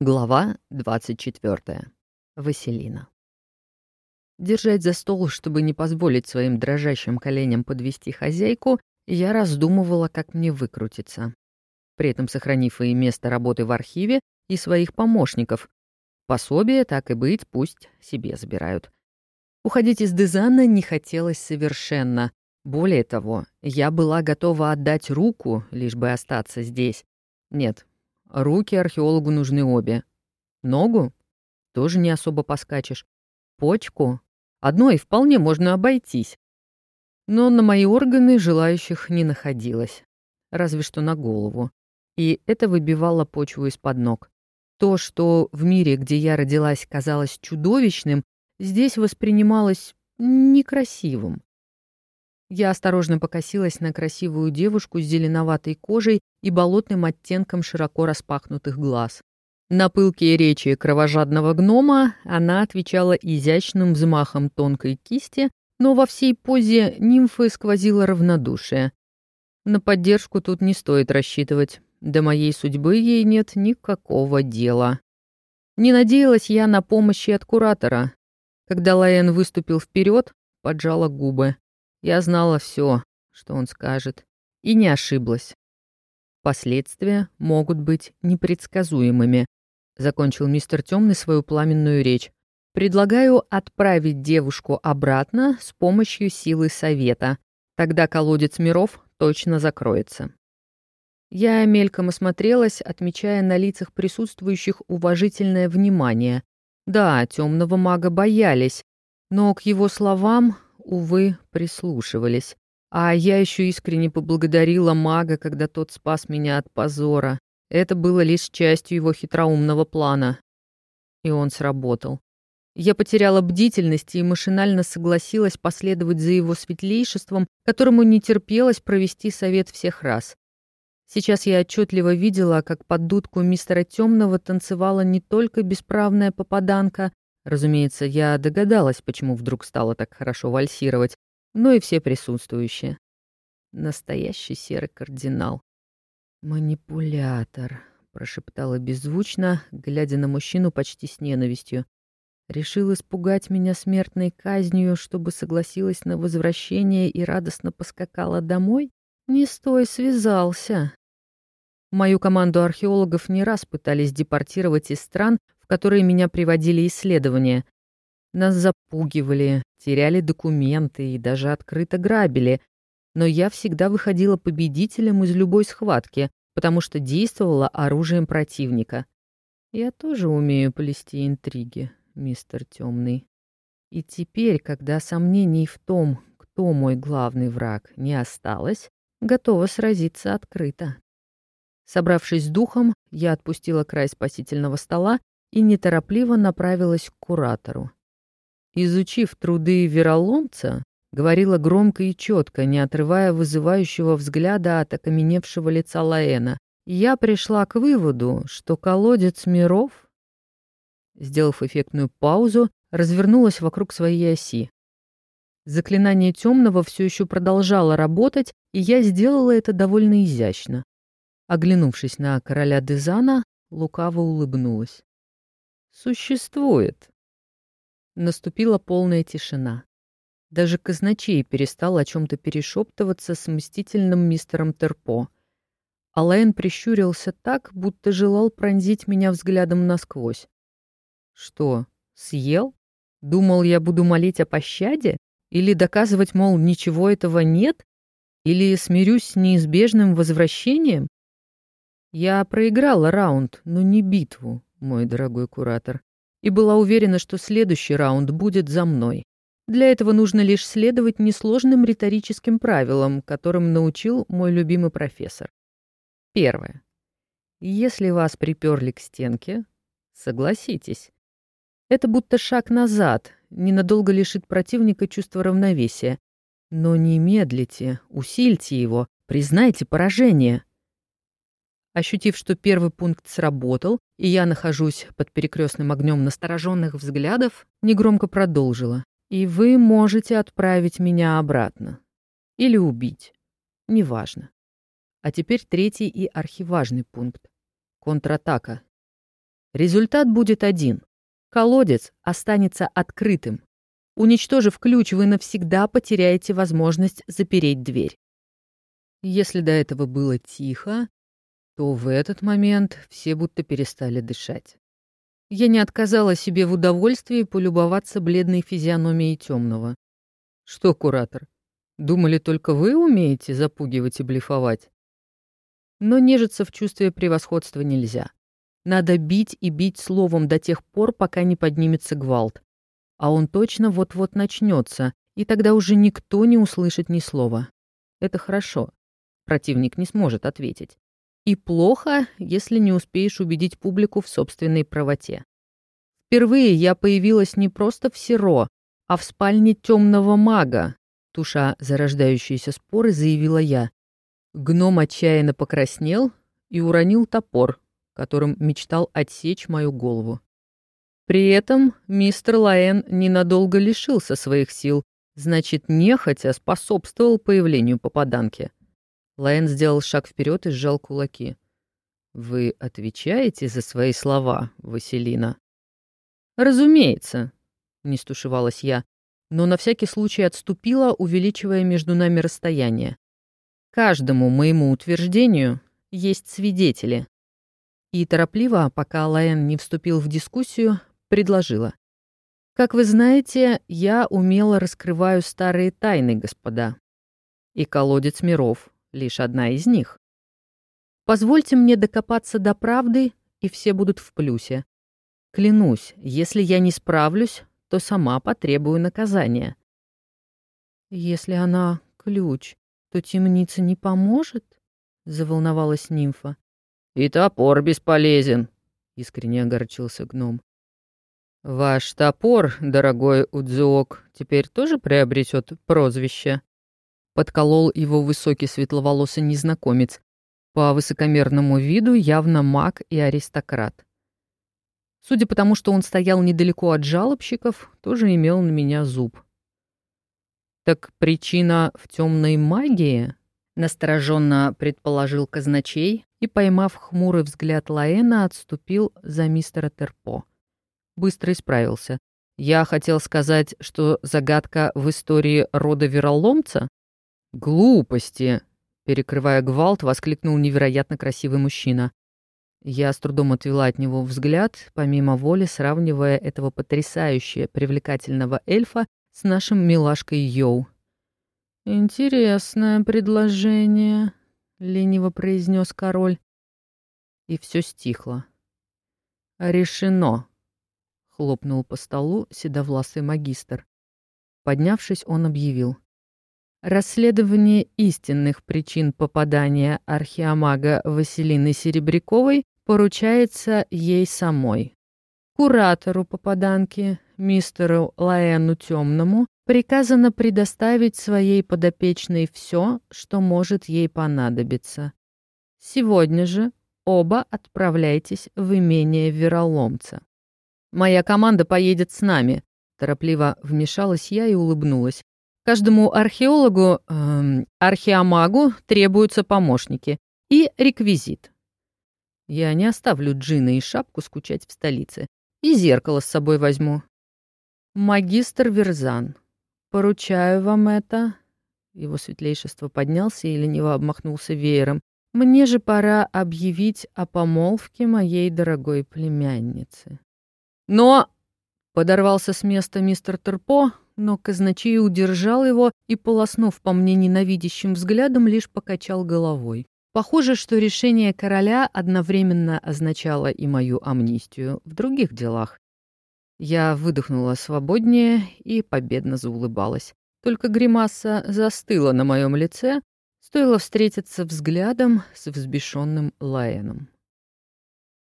Глава 24. Василина. Держать за стол, чтобы не позволить своим дрожащим коленям подвести хозяйку, я раздумывала, как мне выкрутиться. При этом сохранив и место работы в архиве, и своих помощников. Пособие, так и быть, пусть себе забирают. Уходить из Дезана не хотелось совершенно. Более того, я была готова отдать руку, лишь бы остаться здесь. Нет, Руки археологу нужны обе. Ногу? Тоже не особо поскачешь. Почку? Одной вполне можно обойтись. Но на мои органы желающих не находилось. Разве что на голову. И это выбивало почву из-под ног. То, что в мире, где я родилась, казалось чудовищным, здесь воспринималось некрасивым. Я осторожно покосилась на красивую девушку с зеленоватой кожей и болотным оттенком широко распахнутых глаз. На пылкие речи кровожадного гнома она отвечала изящным взмахом тонкой кисти, но во всей позе нимфы сквозило равнодушие. На поддержку тут не стоит рассчитывать. До моей судьбы ей нет никакого дела. Не надеялась я на помощь от куратора. Когда Лаэн выступил вперед, поджала губы. Я знала все, что он скажет, и не ошиблась. Последствия могут быть непредсказуемыми, закончил мистер Темный свою пламенную речь. Предлагаю отправить девушку обратно с помощью силы совета. Тогда колодец миров точно закроется. Я мельком осмотрелась, отмечая на лицах присутствующих уважительное внимание. Да, темного мага боялись, но к его словам увы, прислушивались. А я еще искренне поблагодарила мага, когда тот спас меня от позора. Это было лишь частью его хитроумного плана. И он сработал. Я потеряла бдительность и машинально согласилась последовать за его светлейшеством, которому не терпелось провести совет всех раз. Сейчас я отчетливо видела, как под дудку мистера Темного танцевала не только бесправная попаданка, Разумеется, я догадалась, почему вдруг стало так хорошо вальсировать, но и все присутствующие. Настоящий серый кардинал. «Манипулятор», — прошептала беззвучно, глядя на мужчину почти с ненавистью. Решил испугать меня смертной казнью, чтобы согласилась на возвращение и радостно поскакала домой? Не стой, связался. Мою команду археологов не раз пытались депортировать из стран, которые меня приводили исследования. Нас запугивали, теряли документы и даже открыто грабили. Но я всегда выходила победителем из любой схватки, потому что действовала оружием противника. Я тоже умею плести интриги, мистер Темный. И теперь, когда сомнений в том, кто мой главный враг, не осталось, готова сразиться открыто. Собравшись с духом, я отпустила край спасительного стола и неторопливо направилась к куратору. Изучив труды вероломца, говорила громко и четко, не отрывая вызывающего взгляда от окаменевшего лица Лаэна, я пришла к выводу, что колодец миров... Сделав эффектную паузу, развернулась вокруг своей оси. Заклинание темного все еще продолжало работать, и я сделала это довольно изящно. Оглянувшись на короля Дезана, лукаво улыбнулась существует. Наступила полная тишина. Даже казначей перестал о чем-то перешептываться с мстительным мистером Терпо. Алайн прищурился так, будто желал пронзить меня взглядом насквозь. «Что, съел? Думал, я буду молить о пощаде? Или доказывать, мол, ничего этого нет? Или смирюсь с неизбежным возвращением? Я проиграла раунд, но не битву мой дорогой куратор, и была уверена, что следующий раунд будет за мной. Для этого нужно лишь следовать несложным риторическим правилам, которым научил мой любимый профессор. Первое. Если вас приперли к стенке, согласитесь. Это будто шаг назад, ненадолго лишит противника чувства равновесия. Но не медлите, усильте его, признайте поражение. Ощутив, что первый пункт сработал, и я нахожусь под перекрестным огнем настороженных взглядов, негромко продолжила. «И вы можете отправить меня обратно. Или убить. Неважно. А теперь третий и архиважный пункт. Контратака. Результат будет один. Колодец останется открытым. Уничтожив ключ, вы навсегда потеряете возможность запереть дверь. Если до этого было тихо, то в этот момент все будто перестали дышать. Я не отказала себе в удовольствии полюбоваться бледной физиономией темного. Что, куратор, думали только вы умеете запугивать и блефовать? Но нежиться в чувстве превосходства нельзя. Надо бить и бить словом до тех пор, пока не поднимется гвалт. А он точно вот-вот начнется, и тогда уже никто не услышит ни слова. Это хорошо. Противник не сможет ответить. И плохо, если не успеешь убедить публику в собственной правоте. Впервые я появилась не просто в Серо, а в спальне темного мага, туша зарождающиеся споры, заявила я. Гном отчаянно покраснел и уронил топор, которым мечтал отсечь мою голову. При этом мистер Лаэн ненадолго лишился своих сил, значит, нехотя способствовал появлению попаданки. Лаэн сделал шаг вперед и сжал кулаки. «Вы отвечаете за свои слова, Василина?» «Разумеется», — не стушевалась я, но на всякий случай отступила, увеличивая между нами расстояние. «Каждому моему утверждению есть свидетели, и торопливо, пока Лаэн не вступил в дискуссию, предложила. «Как вы знаете, я умело раскрываю старые тайны, господа. И колодец миров — лишь одна из них. Позвольте мне докопаться до правды, и все будут в плюсе. Клянусь, если я не справлюсь, то сама потребую наказания». «Если она ключ, то темница не поможет?» — заволновалась нимфа. «И топор бесполезен», — искренне огорчился гном. «Ваш топор, дорогой Удзуок, теперь тоже приобретет прозвище?» Подколол его высокий светловолосый незнакомец. По высокомерному виду явно маг и аристократ. Судя по тому, что он стоял недалеко от жалобщиков, тоже имел на меня зуб. «Так причина в темной магии?» — настороженно предположил казначей, и, поймав хмурый взгляд Лаэна, отступил за мистера Терпо. Быстро исправился. Я хотел сказать, что загадка в истории рода вероломца? Глупости! Перекрывая гвалт, воскликнул невероятно красивый мужчина. Я с трудом отвела от него взгляд, помимо воли сравнивая этого потрясающе привлекательного эльфа с нашим милашкой Йоу. «Интересное предложение», — лениво произнес король. И все стихло. «Решено», — хлопнул по столу седовласый магистр. Поднявшись, он объявил. Расследование истинных причин попадания археомага Василины Серебряковой поручается ей самой. Куратору попаданки, мистеру Лаэну Темному, Приказано предоставить своей подопечной все, что может ей понадобиться. Сегодня же оба отправляйтесь в имение Вероломца. «Моя команда поедет с нами», — торопливо вмешалась я и улыбнулась. «Каждому археологу, эм, археомагу требуются помощники и реквизит. Я не оставлю Джина и шапку скучать в столице. И зеркало с собой возьму. Магистр Верзан, «Поручаю вам это». Его светлейшество поднялся и лениво обмахнулся веером. «Мне же пора объявить о помолвке моей дорогой племянницы». «Но...» — подорвался с места мистер Терпо, но казначей удержал его и, полоснув по мне ненавидящим взглядом, лишь покачал головой. Похоже, что решение короля одновременно означало и мою амнистию в других делах. Я выдохнула свободнее и победно заулыбалась. Только гримаса застыла на моем лице, стоило встретиться взглядом с взбешенным Лаэном.